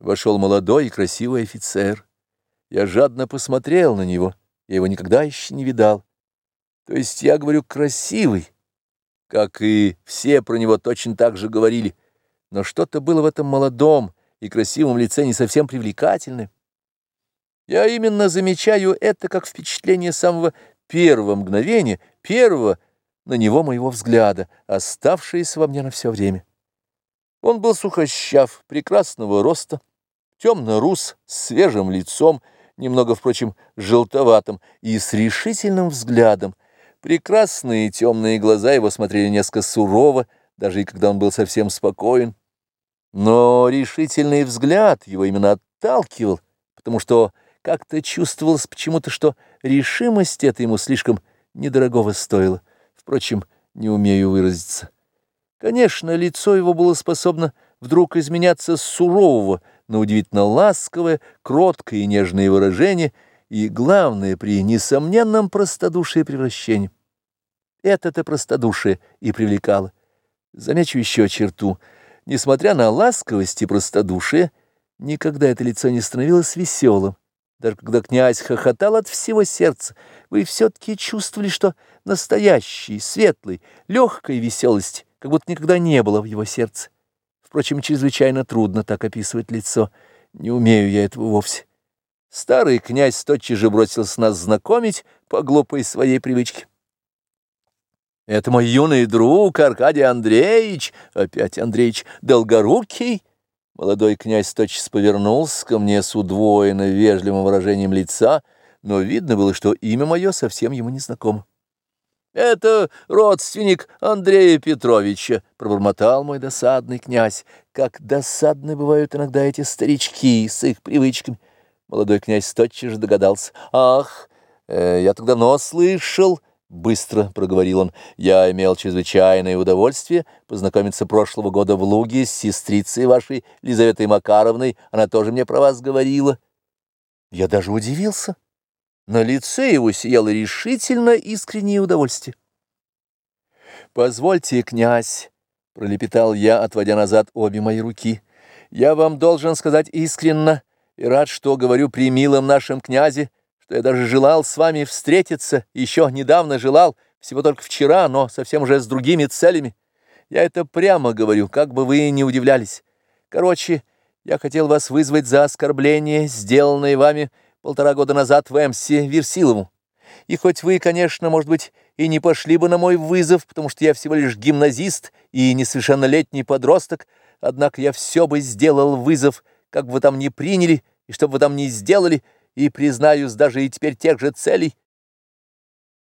Вошел молодой и красивый офицер. Я жадно посмотрел на него, я его никогда еще не видал. То есть я говорю красивый, как и все про него точно так же говорили, но что-то было в этом молодом и красивом лице не совсем привлекательное. Я именно замечаю это как впечатление самого первого мгновения, первого на него моего взгляда, оставшееся во мне на все время. Он был сухощав, прекрасного роста, темно-рус, с свежим лицом, немного, впрочем, желтоватым и с решительным взглядом. Прекрасные темные глаза его смотрели несколько сурово, даже и когда он был совсем спокоен. Но решительный взгляд его именно отталкивал, потому что как-то чувствовалось почему-то, что решимость эта ему слишком недорогого стоила. Впрочем, не умею выразиться. Конечно, лицо его было способно вдруг изменяться с сурового на удивительно ласковое, кроткое и нежное выражение, и, главное, при несомненном простодушии превращения. Это-то простодушие и привлекало. Замечу еще черту. Несмотря на ласковость и простодушие, никогда это лицо не становилось веселым. Даже когда князь хохотал от всего сердца, вы все-таки чувствовали, что настоящий, светлый, легкой веселости как будто никогда не было в его сердце. Впрочем, чрезвычайно трудно так описывать лицо. Не умею я этого вовсе. Старый князь тотчас же бросился нас знакомить по глупой своей привычке. Это мой юный друг Аркадий Андреевич, опять Андреевич, долгорукий. Молодой князь тотчас повернулся ко мне с удвоенно вежливым выражением лица, но видно было, что имя мое совсем ему не знакомо. «Это родственник Андрея Петровича», — пробормотал мой досадный князь. Как досадны бывают иногда эти старички с их привычками. Молодой князь тотчас же догадался. «Ах, э, я тогда давно слышал», — быстро проговорил он. «Я имел чрезвычайное удовольствие познакомиться прошлого года в Луге с сестрицей вашей, Лизаветой Макаровной. Она тоже мне про вас говорила». Я даже удивился. На лице его сияло решительно искреннее удовольствие. «Позвольте, князь», — пролепетал я, отводя назад обе мои руки, — «я вам должен сказать искренно и рад, что говорю при милом нашем князе, что я даже желал с вами встретиться, еще недавно желал, всего только вчера, но совсем уже с другими целями. Я это прямо говорю, как бы вы ни удивлялись. Короче, я хотел вас вызвать за оскорбление, сделанное вами, — полтора года назад в Эмсе Версилову. И хоть вы, конечно, может быть, и не пошли бы на мой вызов, потому что я всего лишь гимназист и несовершеннолетний подросток, однако я все бы сделал вызов, как бы вы там ни приняли, и что бы вы там ни сделали, и, признаюсь, даже и теперь тех же целей,